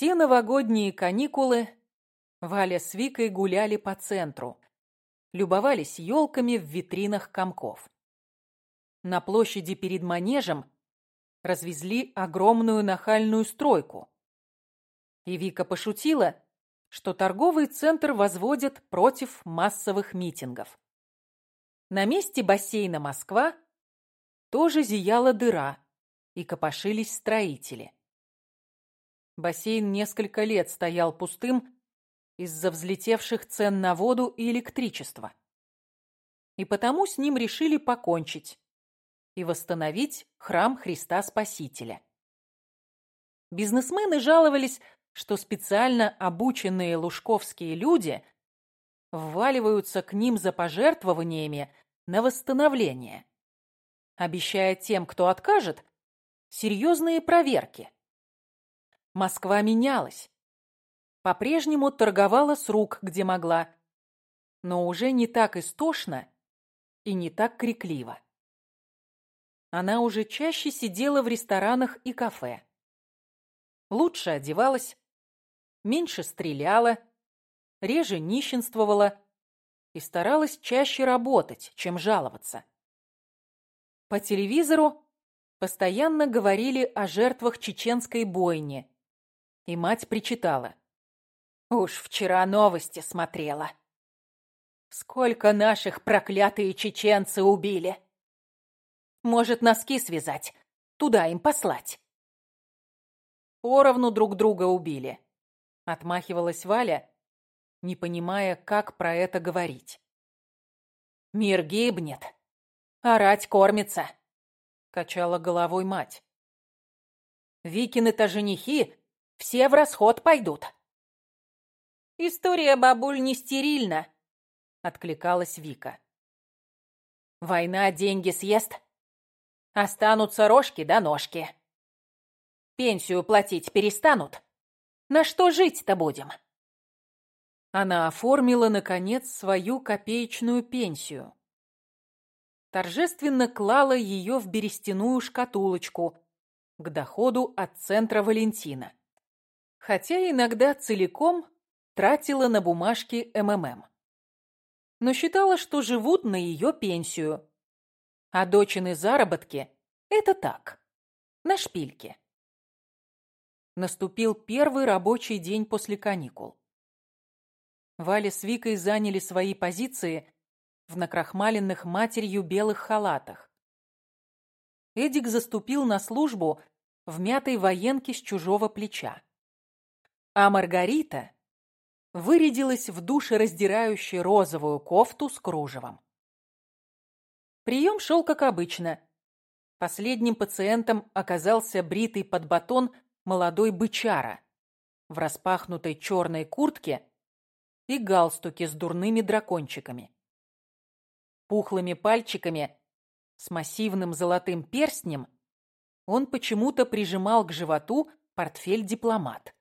Все новогодние каникулы Валя с Викой гуляли по центру, любовались елками в витринах комков. На площади перед манежем развезли огромную нахальную стройку. И Вика пошутила, что торговый центр возводят против массовых митингов. На месте бассейна «Москва» тоже зияла дыра, и копошились строители. Бассейн несколько лет стоял пустым из-за взлетевших цен на воду и электричество. И потому с ним решили покончить и восстановить храм Христа Спасителя. Бизнесмены жаловались, что специально обученные лужковские люди вваливаются к ним за пожертвованиями на восстановление, обещая тем, кто откажет, серьезные проверки. Москва менялась. По-прежнему торговала с рук, где могла, но уже не так истошно и не так крикливо. Она уже чаще сидела в ресторанах и кафе. Лучше одевалась, меньше стреляла, реже нищенствовала и старалась чаще работать, чем жаловаться. По телевизору постоянно говорили о жертвах чеченской бойни, и мать причитала. «Уж вчера новости смотрела. Сколько наших проклятые чеченцы убили!» Может, носки связать, туда им послать. Поровну друг друга убили. Отмахивалась Валя, не понимая, как про это говорить. Мир гибнет. Орать кормится. Качала головой мать. Викины-то женихи все в расход пойдут. История бабуль не стерильна, откликалась Вика. Война деньги съест, Останутся рожки да ножки. Пенсию платить перестанут. На что жить-то будем? Она оформила, наконец, свою копеечную пенсию. Торжественно клала ее в берестяную шкатулочку к доходу от центра Валентина. Хотя иногда целиком тратила на бумажки МММ. Но считала, что живут на ее пенсию, а дочины заработки — это так, на шпильке. Наступил первый рабочий день после каникул. Валя с Викой заняли свои позиции в накрахмаленных матерью белых халатах. Эдик заступил на службу в мятой военке с чужого плеча. А Маргарита вырядилась в душераздирающую розовую кофту с кружевом. Прием шел как обычно. Последним пациентом оказался бритый под батон молодой бычара в распахнутой черной куртке и галстуке с дурными дракончиками. Пухлыми пальчиками с массивным золотым перстнем он почему-то прижимал к животу портфель-дипломат.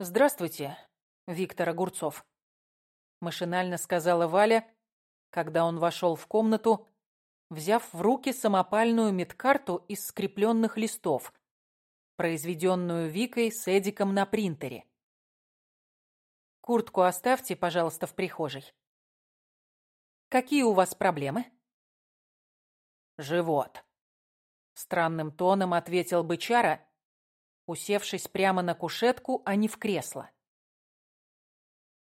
«Здравствуйте, Виктор Огурцов», — машинально сказала Валя, когда он вошел в комнату, взяв в руки самопальную медкарту из скрепленных листов, произведенную Викой с Эдиком на принтере. «Куртку оставьте, пожалуйста, в прихожей». «Какие у вас проблемы?» «Живот», — странным тоном ответил бычара, усевшись прямо на кушетку, а не в кресло.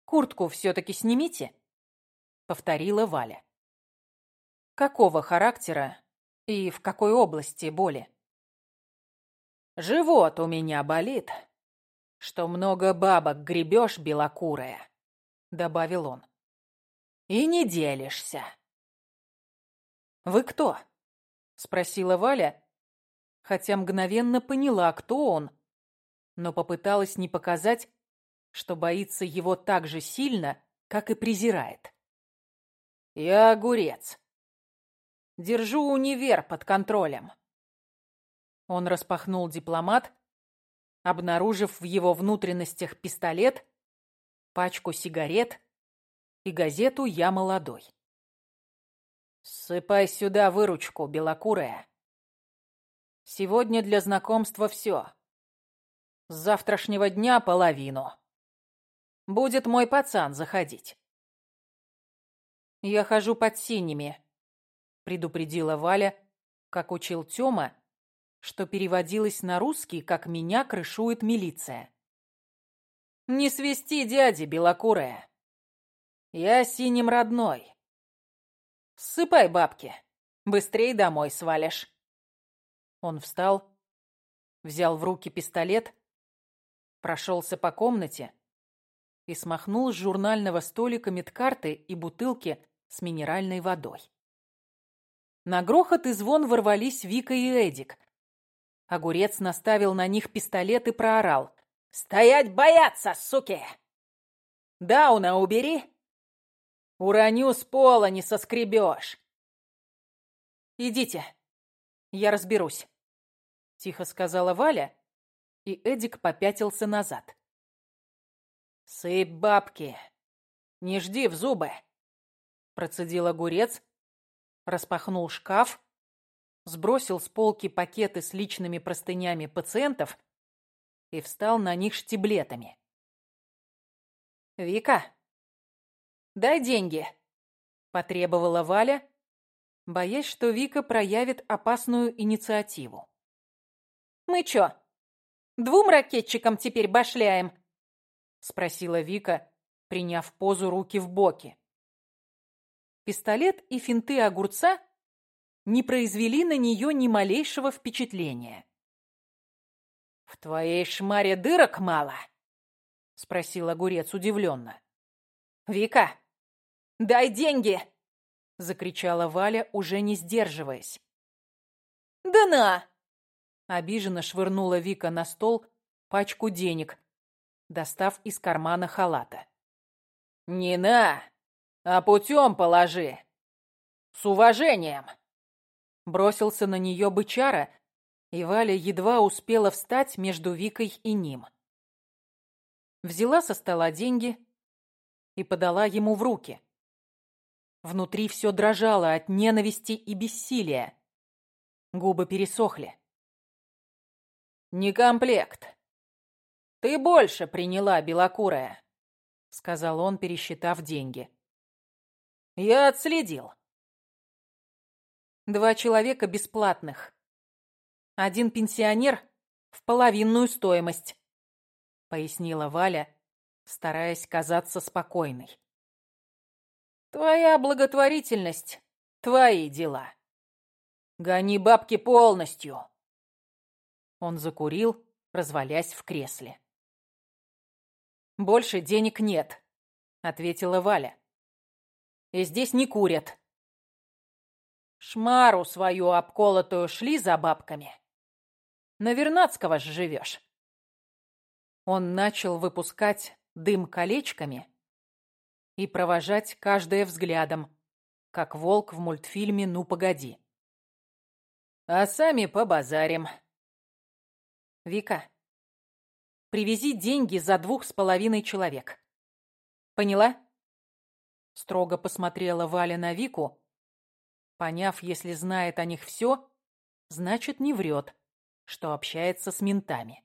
«Куртку все-таки снимите», — повторила Валя. «Какого характера и в какой области боли?» «Живот у меня болит, что много бабок гребешь белокурая», — добавил он. «И не делишься». «Вы кто?» — спросила Валя, хотя мгновенно поняла, кто он, но попыталась не показать, что боится его так же сильно, как и презирает. Я огурец. Держу универ под контролем. Он распахнул дипломат, обнаружив в его внутренностях пистолет, пачку сигарет и газету «Я молодой». «Ссыпай сюда выручку, белокурая. Сегодня для знакомства все. С завтрашнего дня половину. Будет мой пацан заходить. Я хожу под синими, предупредила Валя, как учил Тёма, что переводилось на русский, как меня крышует милиция. Не свисти, дяди, белокурая. Я синим родной. Ссыпай бабки, быстрей домой свалишь. Он встал, взял в руки пистолет, прошелся по комнате и смахнул с журнального столика медкарты и бутылки с минеральной водой. На грохот и звон ворвались Вика и Эдик. Огурец наставил на них пистолет и проорал. «Стоять бояться, суки! Дауна убери! Уроню с пола не соскребешь!» «Идите, я разберусь», — тихо сказала Валя, и Эдик попятился назад. «Сыпь бабки, не жди в зубы», — процедил огурец, распахнул шкаф, сбросил с полки пакеты с личными простынями пациентов и встал на них штиблетами. «Вика, дай деньги», — потребовала Валя, боясь, что Вика проявит опасную инициативу. «Мы чё, двум ракетчикам теперь башляем?» — спросила Вика, приняв позу руки в боки. Пистолет и финты огурца не произвели на нее ни малейшего впечатления. «В твоей шмаре дырок мало?» — спросил огурец удивленно. «Вика, дай деньги!» — закричала Валя, уже не сдерживаясь. «Да на!» — обиженно швырнула Вика на стол пачку денег, достав из кармана халата. «Не на, а путем положи. С уважением!» Бросился на нее бычара, и Валя едва успела встать между Викой и ним. Взяла со стола деньги и подала ему в руки. Внутри все дрожало от ненависти и бессилия. Губы пересохли. «Не комплект. Ты больше приняла, белокурая», — сказал он, пересчитав деньги. Я отследил. Два человека бесплатных. Один пенсионер в половинную стоимость, пояснила Валя, стараясь казаться спокойной. Твоя благотворительность, твои дела. Гони бабки полностью. Он закурил, развалясь в кресле. «Больше денег нет», — ответила Валя и здесь не курят. Шмару свою обколотую шли за бабками. На Вернадского ж живешь. Он начал выпускать дым колечками и провожать каждое взглядом, как волк в мультфильме «Ну, погоди». А сами побазарим. Вика, привези деньги за двух с половиной человек. Поняла? Строго посмотрела Валя на Вику. Поняв, если знает о них все, значит, не врет, что общается с ментами.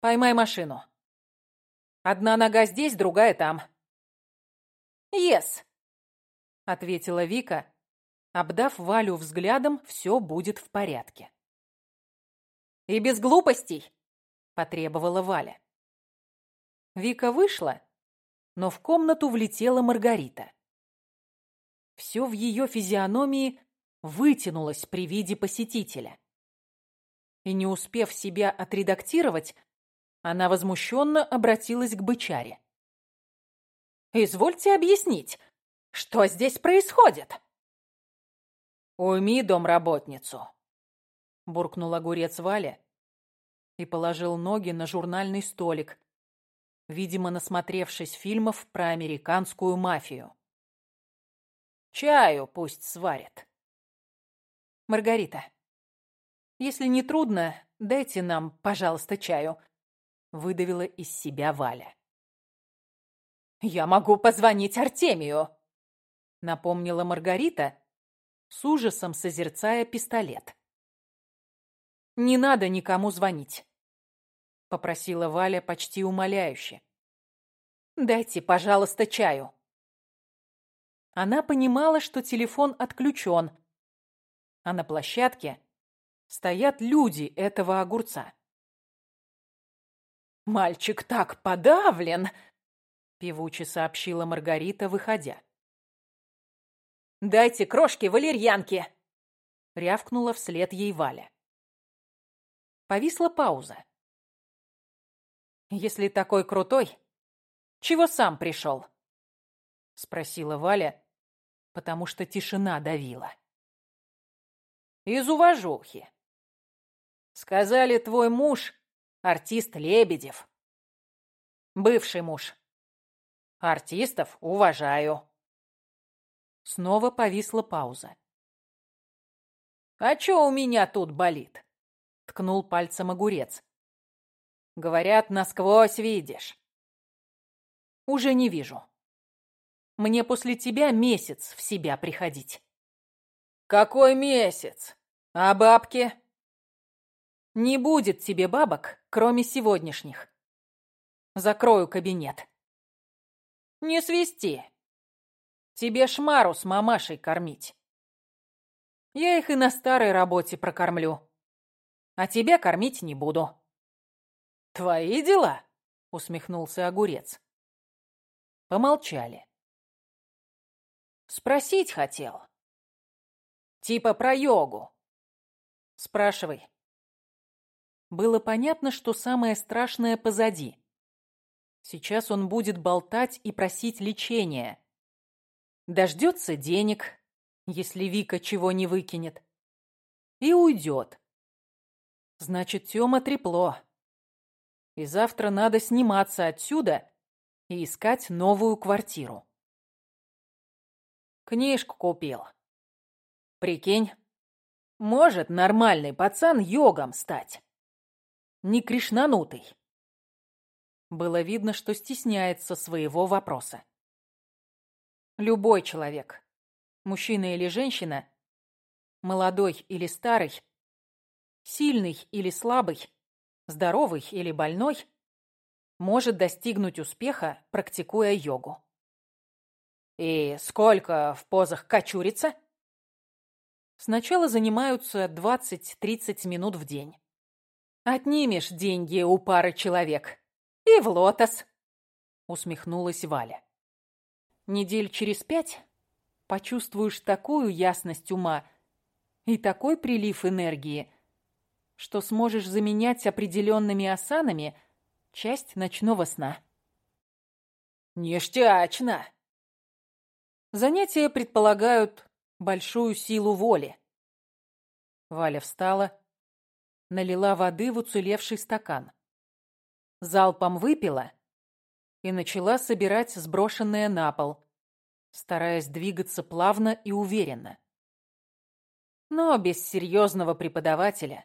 «Поймай машину. Одна нога здесь, другая там». «Ес», — ответила Вика. Обдав Валю взглядом, все будет в порядке. «И без глупостей», — потребовала Валя. Вика вышла но в комнату влетела Маргарита. Все в ее физиономии вытянулось при виде посетителя. И не успев себя отредактировать, она возмущенно обратилась к бычаре. «Извольте объяснить, что здесь происходит?» «Уйми домработницу», — буркнул огурец Валя и положил ноги на журнальный столик, видимо, насмотревшись фильмов про американскую мафию. «Чаю пусть сварит». «Маргарита, если не трудно, дайте нам, пожалуйста, чаю», — выдавила из себя Валя. «Я могу позвонить Артемию», — напомнила Маргарита, с ужасом созерцая пистолет. «Не надо никому звонить. попросила Валя почти умоляюще. «Дайте, пожалуйста, чаю». Она понимала, что телефон отключен, а на площадке стоят люди этого огурца. «Мальчик так подавлен!» — певуче сообщила Маргарита, выходя. «Дайте крошки валерьянки!» — рявкнула вслед ей Валя. Повисла пауза. «Если такой крутой, чего сам пришел?» — спросила Валя, потому что тишина давила. «Из уважухи. Сказали, твой муж — артист Лебедев. Бывший муж. Артистов уважаю». Снова повисла пауза. «А чё у меня тут болит?» — ткнул пальцем огурец. «Говорят, насквозь видишь». «Уже не вижу. Мне после тебя месяц в себя приходить». «Какой месяц? А бабки?» «Не будет тебе бабок, кроме сегодняшних. Закрою кабинет». «Не свисти. Тебе шмару с мамашей кормить. Я их и на старой работе прокормлю. А тебя кормить не буду. Твои дела? Усмехнулся огурец. Помолчали. Спросить хотел. Типа про йогу. Спрашивай. Было понятно, что самое страшное позади. Сейчас он будет болтать и просить лечения. Дождется денег, если Вика чего не выкинет, и уйдет. Значит, Тёма трепло. И завтра надо сниматься отсюда и искать новую квартиру. Книжку купил. Прикинь, может нормальный пацан йогом стать. Не кришнанутый. Было видно, что стесняется своего вопроса. Любой человек, мужчина или женщина, молодой или старый, сильный или слабый, здоровый или больной, может достигнуть успеха, практикуя йогу. И сколько в позах качурица? Сначала занимаются 20-30 минут в день. Отнимешь деньги у пары человек. И в лотос, усмехнулась Валя. Недель через пять почувствуешь такую ясность ума и такой прилив энергии, что сможешь заменять определенными асанами часть ночного сна. Ништячно! Занятия предполагают большую силу воли. Валя встала, налила воды в уцелевший стакан. Залпом выпила и начала собирать сброшенное на пол, стараясь двигаться плавно и уверенно. Но без серьезного преподавателя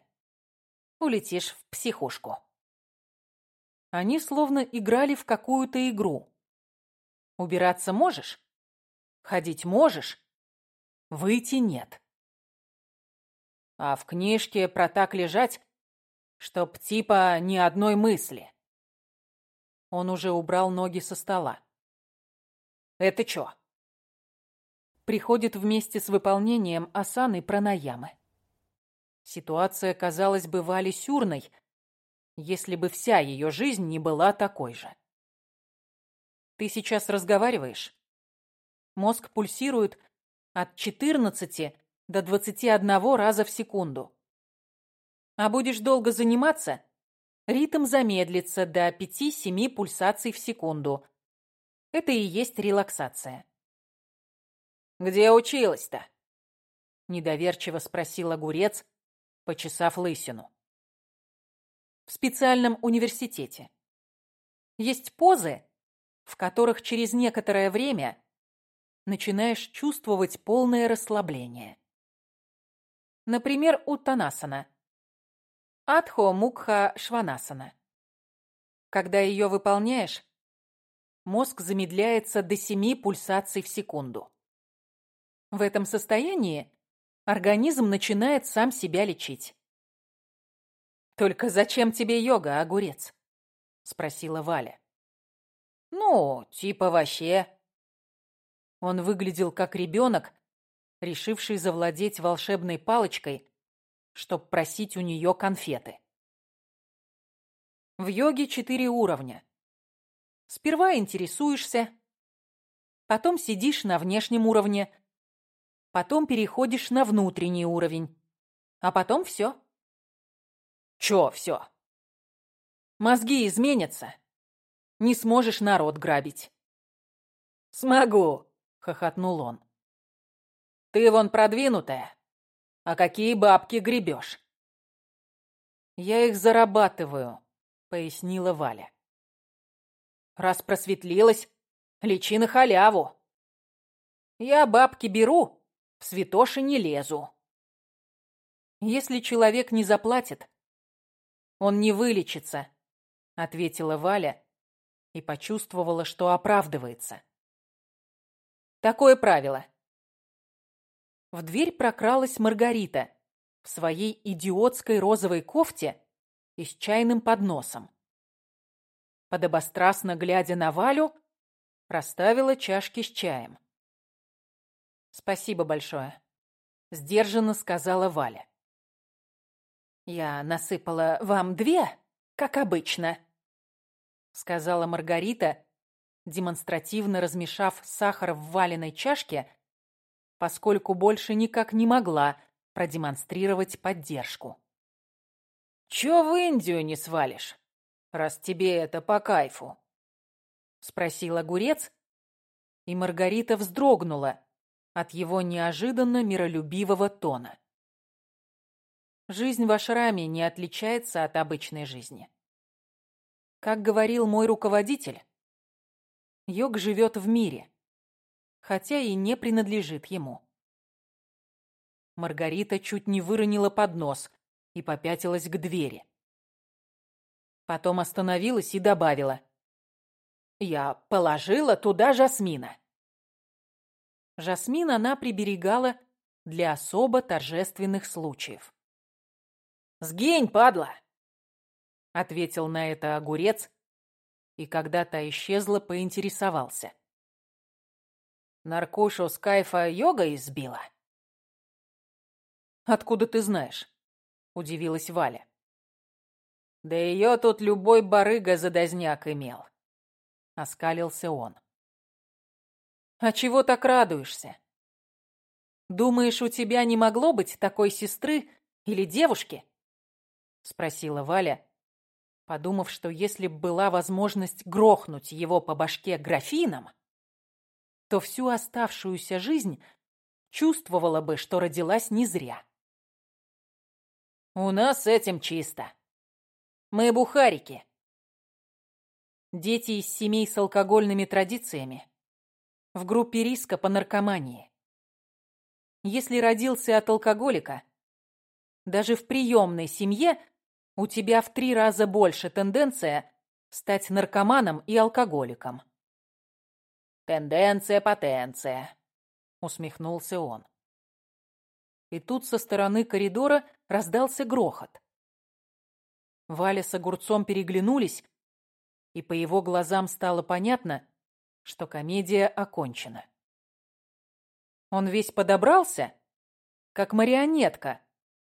улетишь в психушку. Они словно играли в какую-то игру. Убираться можешь? Ходить можешь? Выйти нет. А в книжке про так лежать, чтоб типа ни одной мысли. Он уже убрал ноги со стола. Это чё? Приходит вместе с выполнением асаны пранаямы. Ситуация казалась бы Вале сюрной, если бы вся ее жизнь не была такой же. Ты сейчас разговариваешь? Мозг пульсирует от 14 до 21 раза в секунду. А будешь долго заниматься, ритм замедлится до 5-7 пульсаций в секунду. Это и есть релаксация. «Где училась-то?» Недоверчиво спросил огурец, почесав лысину. «В специальном университете. Есть позы, в которых через некоторое время начинаешь чувствовать полное расслабление. Например, Уттанасана. Адхо Мукха Шванасана. Когда ее выполняешь, мозг замедляется до 7 пульсаций в секунду. В этом состоянии организм начинает сам себя лечить. Только зачем тебе йога, огурец? спросила Валя. Ну, типа вообще. Он выглядел как ребенок, решивший завладеть волшебной палочкой, чтоб просить у нее конфеты. В йоге четыре уровня. Сперва интересуешься, потом сидишь на внешнем уровне, потом переходишь на внутренний уровень, а потом все. Чё все? Мозги изменятся. Не сможешь народ грабить. Смогу, хохотнул он. Ты вон продвинутая. А какие бабки гребешь? Я их зарабатываю, пояснила Валя. Раз просветлилась, лечи на халяву. Я бабки беру, в святоши не лезу. Если человек не заплатит, он не вылечится, ответила Валя и почувствовала, что оправдывается. Такое правило. В дверь прокралась Маргарита в своей идиотской розовой кофте и с чайным подносом. Подобострастно глядя на Валю, расставила чашки с чаем. «Спасибо большое», — сдержанно сказала Валя. «Я насыпала вам две, как обычно», — сказала Маргарита, демонстративно размешав сахар в валеной чашке, поскольку больше никак не могла продемонстрировать поддержку. «Чё в Индию не свалишь, раз тебе это по кайфу?» — спросил огурец, и Маргарита вздрогнула от его неожиданно миролюбивого тона. Жизнь в ашраме не отличается от обычной жизни. Как говорил мой руководитель, йог живет в мире, хотя и не принадлежит ему. Маргарита чуть не выронила поднос и попятилась к двери. Потом остановилась и добавила. «Я положила туда жасмина». Жасмин она приберегала для особо торжественных случаев. «Сгинь, падла!» — ответил на это огурец, и когда та исчезла, поинтересовался. «Наркушу с кайфа йога избила?» «Откуда ты знаешь?» — удивилась Валя. «Да ее тут любой барыга-задозняк имел», — оскалился он. «А чего так радуешься? Думаешь, у тебя не могло быть такой сестры или девушки?» — спросила Валя, подумав, что если б была возможность грохнуть его по башке графином, то всю оставшуюся жизнь чувствовала бы, что родилась не зря. «У нас этим чисто. Мы бухарики». Дети из семей с алкогольными традициями в группе риска по наркомании. Если родился от алкоголика, даже в приемной семье у тебя в три раза больше тенденция стать наркоманом и алкоголиком. «Тенденция, потенция», — усмехнулся он. И тут со стороны коридора раздался грохот. Валя с огурцом переглянулись, и по его глазам стало понятно, что комедия окончена. Он весь подобрался, как марионетка,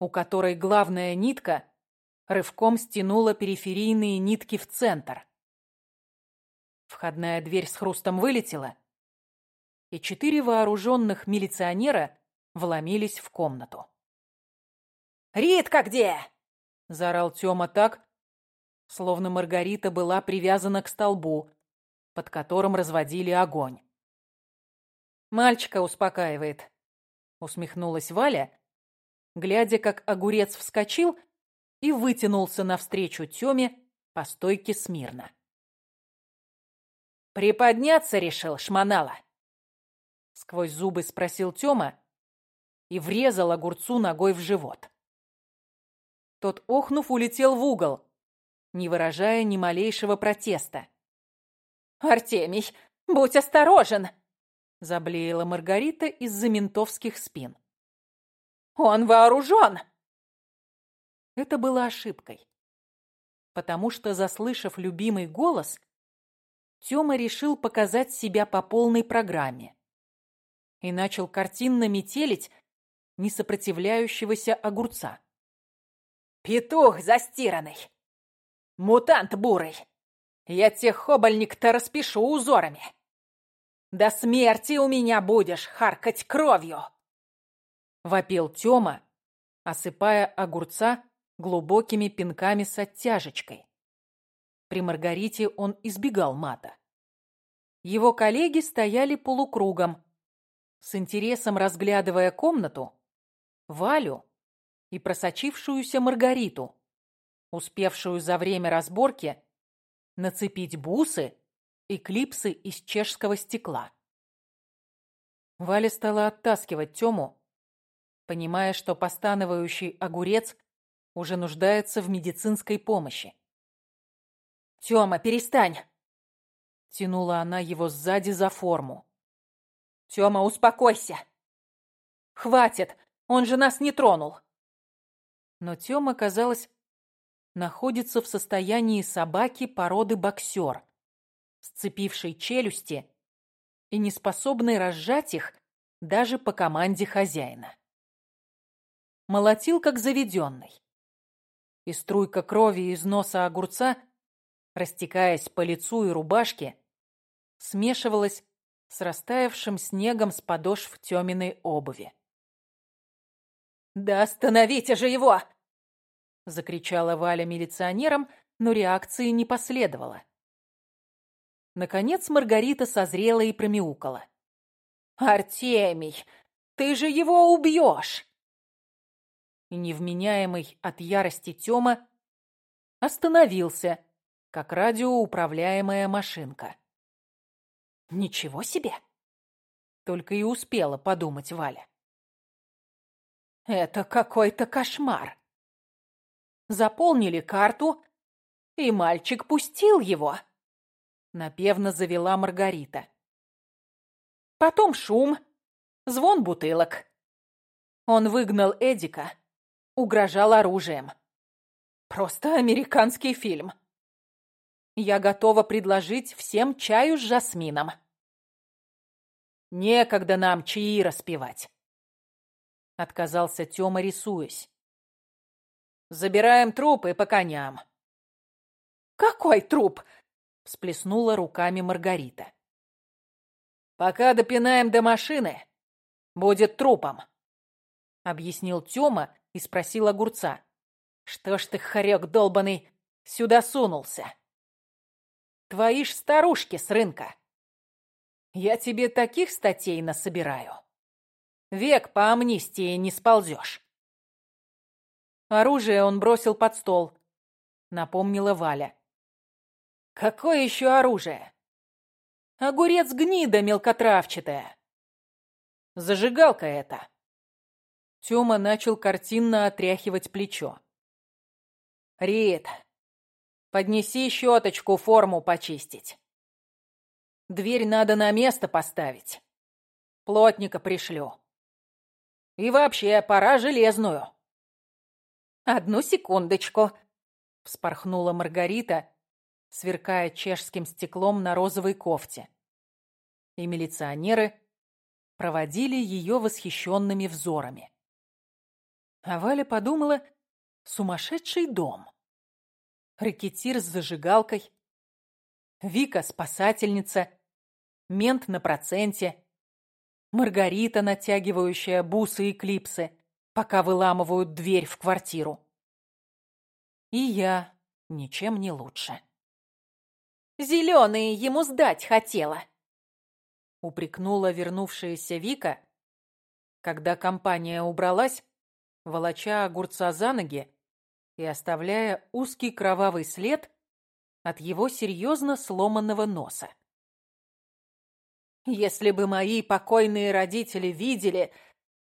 у которой главная нитка рывком стянула периферийные нитки в центр. Входная дверь с хрустом вылетела, и четыре вооруженных милиционера вломились в комнату. «Ритка где?» — заорал Тёма так, словно Маргарита была привязана к столбу, под которым разводили огонь. «Мальчика успокаивает», — усмехнулась Валя, глядя, как огурец вскочил и вытянулся навстречу Тёме по стойке смирно. «Приподняться решил, шмонала?» Сквозь зубы спросил Тёма и врезал огурцу ногой в живот. Тот, охнув, улетел в угол, не выражая ни малейшего протеста. «Артемий, будь осторожен!» заблеяла Маргарита из-за ментовских спин. «Он вооружен!» Это было ошибкой. потому что, заслышав любимый голос, Тёма решил показать себя по полной программе и начал картинно метелить несопротивляющегося огурца. «Петух застиранный! Мутант бурый! Я тех хобальник-то распишу узорами! До смерти у меня будешь харкать кровью!» Вопил Тёма, осыпая огурца глубокими пинками с оттяжечкой. При Маргарите он избегал мата. Его коллеги стояли полукругом, с интересом разглядывая комнату, Валю и просочившуюся Маргариту, успевшую за время разборки нацепить бусы и клипсы из чешского стекла. Валя стала оттаскивать Тему, понимая, что постановающий огурец уже нуждается в медицинской помощи. «Тёма, перестань!» Тянула она его сзади за форму. «Тёма, успокойся! Хватит! Он же нас не тронул!» Но Тёма, казалось, находится в состоянии собаки породы боксер, сцепившей челюсти и не способной разжать их даже по команде хозяина. Молотил, как заведенный. И струйка крови из носа огурца – растекаясь по лицу и рубашке, смешивалась с растаявшим снегом с подошв Тёминой обуви. «Да остановите же его!» — закричала Валя милиционерам, но реакции не последовало. Наконец Маргарита созрела и промяукала. «Артемий, ты же его убьешь!» И невменяемый от ярости Тёма остановился, как радиоуправляемая машинка. Ничего себе! Только и успела подумать Валя. Это какой-то кошмар. Заполнили карту, и мальчик пустил его. Напевно завела Маргарита. Потом шум, звон бутылок. Он выгнал Эдика, угрожал оружием. Просто американский фильм. Я готова предложить всем чаю с жасмином. Некогда нам чаи распевать. Отказался Тёма, рисуясь. Забираем трупы по коням. Какой труп? Всплеснула руками Маргарита. Пока допинаем до машины, будет трупом. Объяснил Тёма и спросил огурца. Что ж ты, хорек долбаный, сюда сунулся? Твои ж старушки с рынка. Я тебе таких статей насобираю. Век по амнистии не сползешь. Оружие он бросил под стол, напомнила Валя. Какое еще оружие? Огурец гнида мелкотравчатая. Зажигалка это. Тёма начал картинно отряхивать плечо. Рит, Поднеси щеточку, форму почистить. Дверь надо на место поставить. Плотника пришлю. И вообще, пора железную. Одну секундочку, вспорхнула Маргарита, сверкая чешским стеклом на розовой кофте. И милиционеры проводили ее восхищенными взорами. А Валя подумала, сумасшедший дом. Ракетир с зажигалкой, Вика спасательница, мент на проценте, Маргарита, натягивающая бусы и клипсы, пока выламывают дверь в квартиру. И я ничем не лучше. «Зеленые ему сдать хотела!» упрекнула вернувшаяся Вика, когда компания убралась, волоча огурца за ноги и оставляя узкий кровавый след от его серьезно сломанного носа. «Если бы мои покойные родители видели,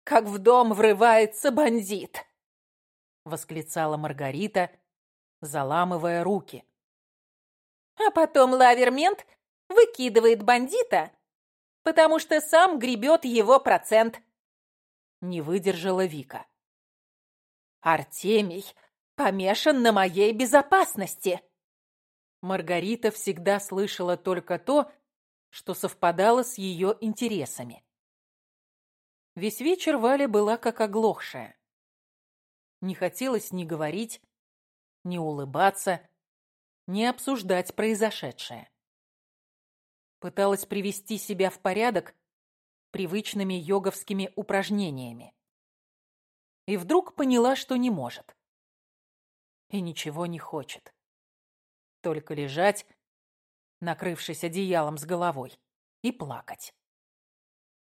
как в дом врывается бандит!» — восклицала Маргарита, заламывая руки. «А потом лавермент выкидывает бандита, потому что сам гребет его процент!» Не выдержала Вика. «Артемий, помешан на моей безопасности!» Маргарита всегда слышала только то, что совпадало с ее интересами. Весь вечер Валя была как оглохшая. Не хотелось ни говорить, ни улыбаться, ни обсуждать произошедшее. Пыталась привести себя в порядок привычными йоговскими упражнениями. И вдруг поняла, что не может. И ничего не хочет. Только лежать, накрывшись одеялом с головой, и плакать.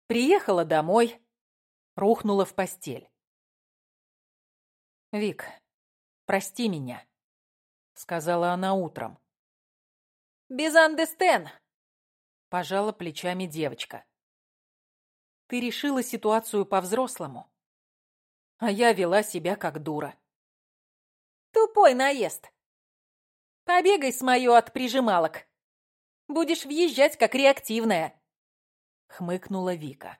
Приехала домой, рухнула в постель. «Вик, прости меня», — сказала она утром. «Без андестен», — пожала плечами девочка. «Ты решила ситуацию по-взрослому, а я вела себя как дура». «Тупой наезд. Побегай с мою от прижималок. Будешь въезжать как реактивная», — хмыкнула Вика.